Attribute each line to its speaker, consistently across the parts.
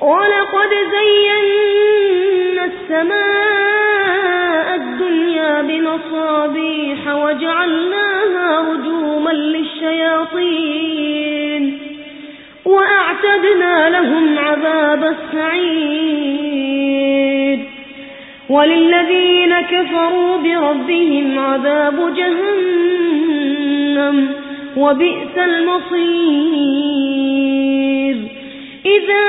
Speaker 1: ولقد زينا السماء الدنيا بمصابيح وجعلناها رجوما للشياطين وأعتدنا لهم عذاب السعيد وللذين كفروا بربهم عذاب جهنم وبئس المصير إذا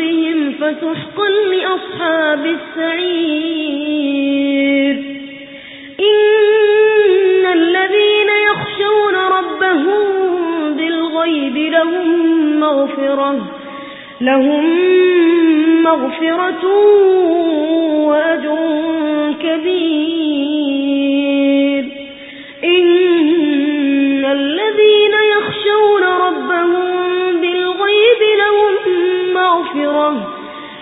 Speaker 1: بذنبهم فسحقا لأصحاب السعير. إن الذين يخشون ربهم بالغيب لهم مغفرة لهم مغفرة وأجر كبير.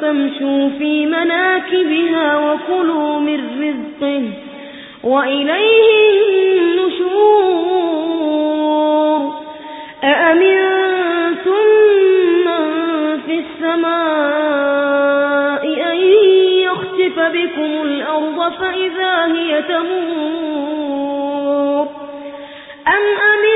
Speaker 1: فامشوا في مناكبها وكلوا من رزقه وإليه النشور. أأمنتم من في السماء أن يخسف بكم الأرض فإذا هي تمور؟ أم أمنتم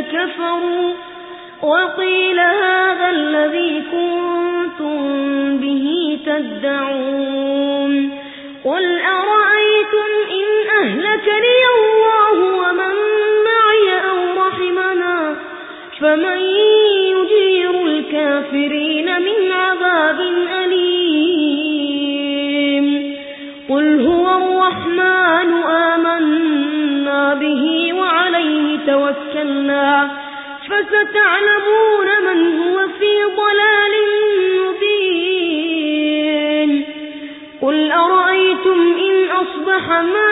Speaker 1: كفروا وقيل هذا الذي كنتم به تدعون قل أرأيتم إن أهلكني الله فستعلمون من هو في ضلال مبين. قل أرأيتم إن أصبح ماؤكم